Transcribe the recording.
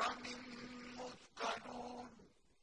مَكْرَمٍ